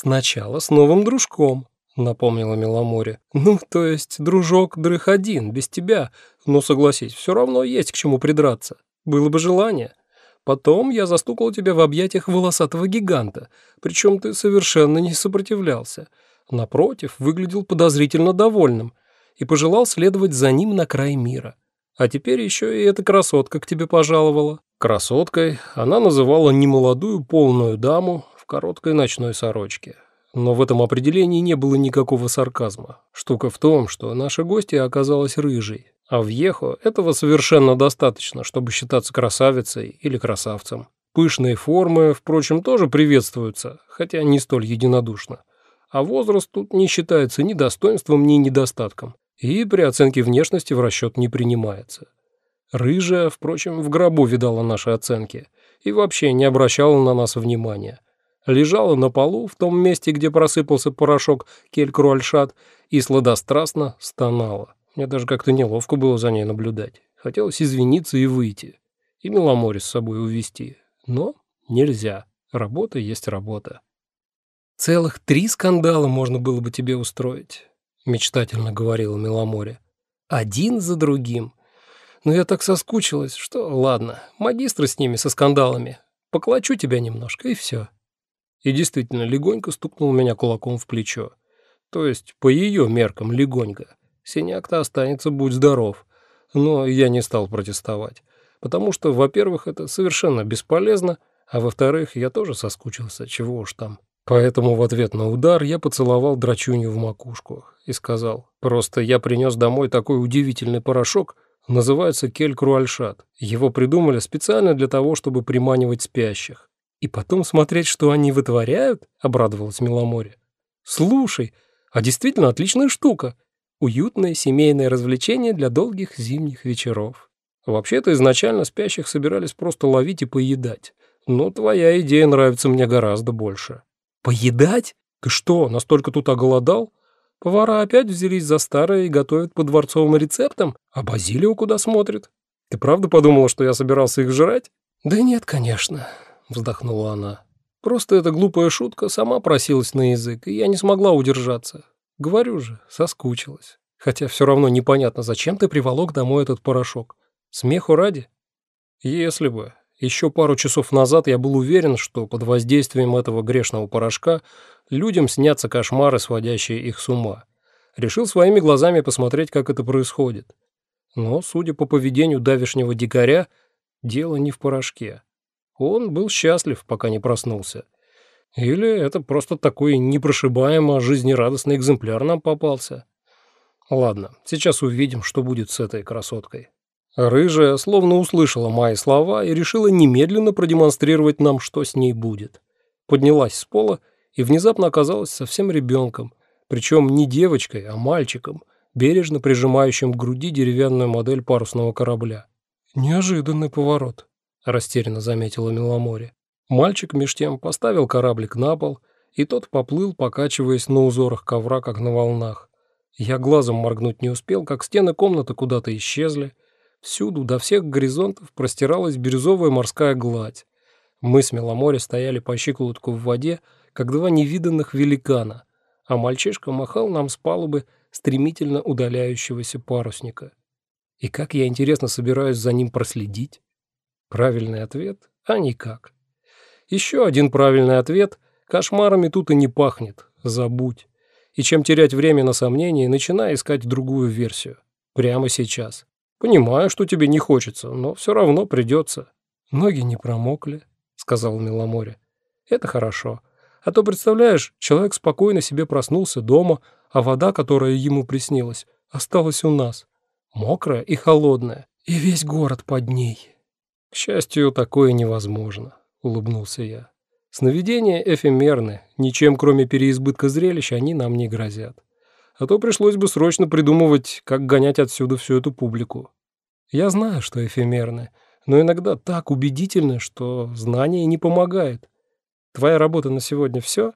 «Сначала с новым дружком», — напомнила Меломоре. «Ну, то есть дружок дрых один, без тебя. Но, согласись, все равно есть к чему придраться. Было бы желание. Потом я застукал тебя в объятиях волосатого гиганта, причем ты совершенно не сопротивлялся. Напротив, выглядел подозрительно довольным и пожелал следовать за ним на край мира. А теперь еще и эта красотка к тебе пожаловала». Красоткой она называла немолодую полную даму, короткой ночной сорочке. Но в этом определении не было никакого сарказма. Штука в том, что наша гостья оказалась рыжей, а в Ехо этого совершенно достаточно, чтобы считаться красавицей или красавцем. Пышные формы, впрочем, тоже приветствуются, хотя не столь единодушно. А возраст тут не считается ни достоинством, ни недостатком, и при оценке внешности в расчет не принимается. Рыжая, впрочем, в гробу видала наши оценки и вообще не обращала на нас внимания лежала на полу в том месте, где просыпался порошок кель-круальшат, и сладострастно стонала. Мне даже как-то неловко было за ней наблюдать. Хотелось извиниться и выйти. И Меломоре с собой увести. Но нельзя. Работа есть работа. «Целых три скандала можно было бы тебе устроить», — мечтательно говорила Меломоре. «Один за другим. Но я так соскучилась, что ладно, магистры с ними, со скандалами. Поклочу тебя немножко, и все» и действительно легонько стукнул меня кулаком в плечо. То есть, по ее меркам, легонько. Синяк-то останется, будь здоров. Но я не стал протестовать. Потому что, во-первых, это совершенно бесполезно, а во-вторых, я тоже соскучился, чего уж там. Поэтому в ответ на удар я поцеловал драчунью в макушку и сказал, «Просто я принес домой такой удивительный порошок, называется кель-круальшат. Его придумали специально для того, чтобы приманивать спящих. «И потом смотреть, что они вытворяют?» — обрадовалась Миломоре. «Слушай, а действительно отличная штука. Уютное семейное развлечение для долгих зимних вечеров. Вообще-то изначально спящих собирались просто ловить и поедать. Но твоя идея нравится мне гораздо больше». «Поедать? Ты что, настолько тут оголодал?» Повара опять взялись за старое и готовят по дворцовым рецептам, а Базилио куда смотрит? Ты правда подумала, что я собирался их жрать? Да нет, конечно. — вздохнула она. «Просто эта глупая шутка сама просилась на язык, и я не смогла удержаться. Говорю же, соскучилась. Хотя все равно непонятно, зачем ты приволок домой этот порошок. Смеху ради? Если бы. Еще пару часов назад я был уверен, что под воздействием этого грешного порошка людям снятся кошмары, сводящие их с ума. Решил своими глазами посмотреть, как это происходит. Но, судя по поведению давешнего дикаря, дело не в порошке. Он был счастлив, пока не проснулся. Или это просто такой непрошибаемо жизнерадостный экземпляр нам попался. Ладно, сейчас увидим, что будет с этой красоткой. Рыжая словно услышала мои слова и решила немедленно продемонстрировать нам, что с ней будет. Поднялась с пола и внезапно оказалась совсем ребенком, причем не девочкой, а мальчиком, бережно прижимающим к груди деревянную модель парусного корабля. Неожиданный поворот растерянно заметила Миломоре. Мальчик меж тем поставил кораблик на пол, и тот поплыл, покачиваясь на узорах ковра, как на волнах. Я глазом моргнуть не успел, как стены комнаты куда-то исчезли. Всюду, до всех горизонтов, простиралась бирюзовая морская гладь. Мы с Меломоре стояли по щиколотку в воде, как два невиданных великана, а мальчишка махал нам с палубы стремительно удаляющегося парусника. И как я, интересно, собираюсь за ним проследить? Правильный ответ – а никак. Еще один правильный ответ – кошмарами тут и не пахнет, забудь. И чем терять время на сомнения, начинай искать другую версию. Прямо сейчас. Понимаю, что тебе не хочется, но все равно придется. Ноги не промокли, сказал Миломоре. Это хорошо. А то, представляешь, человек спокойно себе проснулся дома, а вода, которая ему приснилась, осталась у нас. Мокрая и холодная, и весь город под ней. «К счастью, такое невозможно», — улыбнулся я. «Сновидения эфемерны, ничем кроме переизбытка зрелищ они нам не грозят. А то пришлось бы срочно придумывать, как гонять отсюда всю эту публику. Я знаю, что эфемерны, но иногда так убедительны, что знание не помогает. Твоя работа на сегодня все?